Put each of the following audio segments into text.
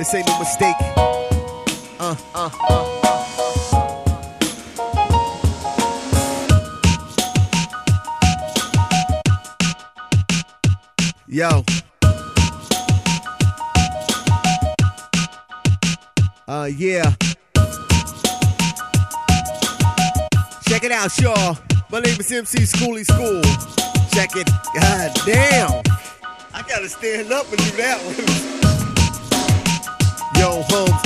This ain't no mistake. Uh, uh, uh, uh. Yo. Uh, yeah. Check it out, y'all. My name is MC Schooly School. Check it. God damn. I gotta stand up and do that one. Yo, Holmes.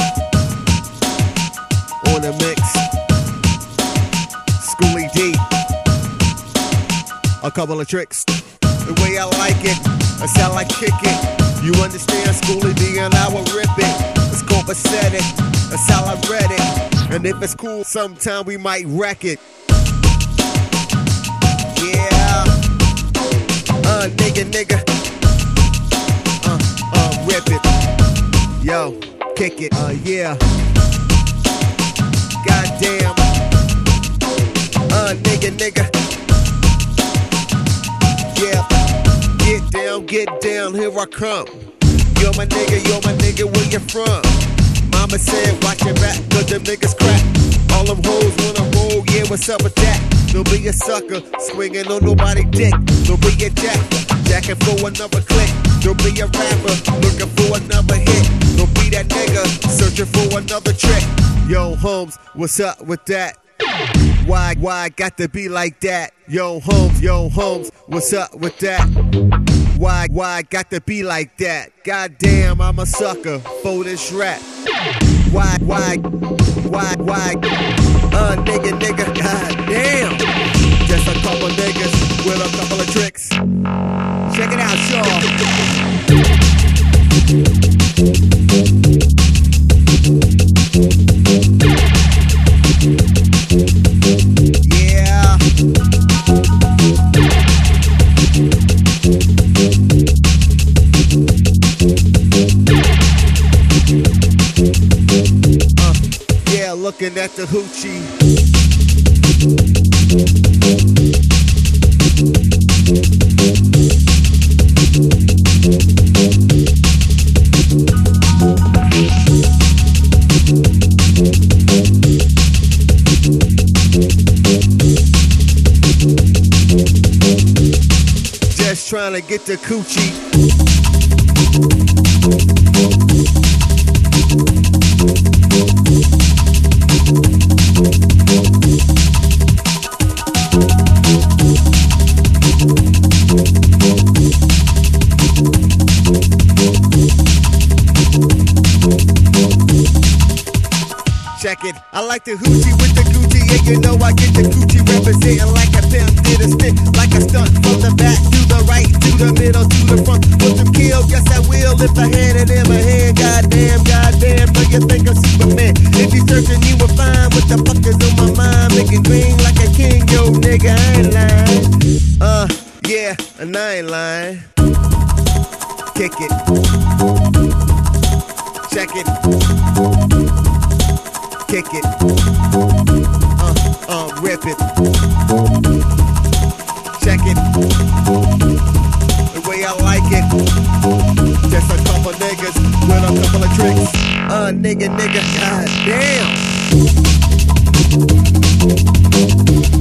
On the mix. Schooly D. A couple of tricks. The way I like it. That's how I kick it. You understand Schooly D and I will rip it. It's copacetic. That's how I read it. And if it's cool, sometime we might wreck it. Yeah. Uh, nigga, nigga. Uh, uh, rip it. Yo, kick it. Uh, yeah. Goddamn. Uh, nigga, nigga. Yeah. Get down, get down, here I come. You're my nigga, you're my nigga, where you from? Mama said, watch your back, cause them niggas crack. All them hoes wanna roll, yeah, what's up with that? Don't be a sucker, swinging on nobody dick. Don't be a jack, jacking for another click. Don't be a rapper, looking for another hit. Don't be that nigga, searching for another trick. Yo, Holmes, what's up with that? Why, why got to be like that? Yo, Holmes, yo, Holmes, what's up with that? Why, why got to be like that? Goddamn, I'm a sucker for this rap. Why, why, why, why? Uh, nigga, nigga, goddamn. Just a couple niggas with a couple of tricks. Uh, looking at the hoochie. Trying to get the coochie. Check it. I like the hoochie with the Gucci, yeah, you know I get the Gucci representing like a spit, like a stunt the middle, to the front. Put them kill, yes I will. If I had it in my hand, goddamn, goddamn, do you think I'm Superman? If you searching, you will find what the fuck is on my mind, making green like a king, yo, nigga, I ain't lying. Uh, yeah, and I ain't lying. Kick it. Check it kick it. Uh, uh, rip it. It. The way I like it. Just a couple niggas with a couple of tricks. Uh, nigga, nigga, god damn.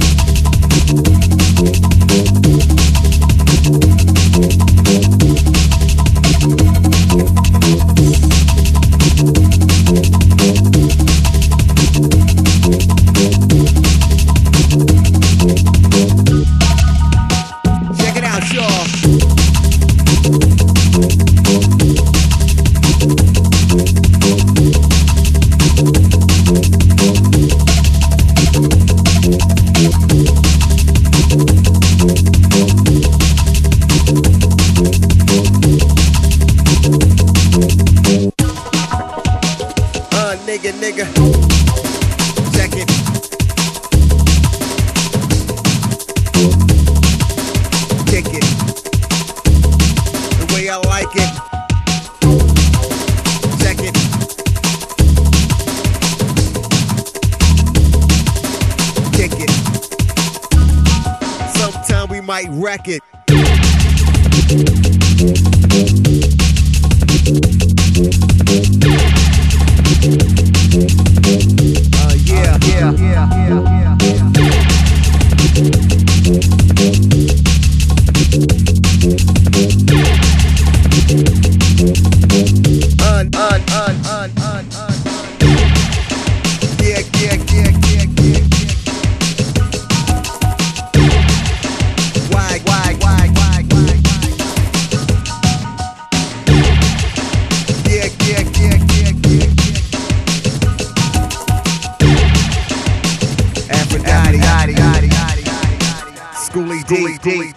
Sometime we D.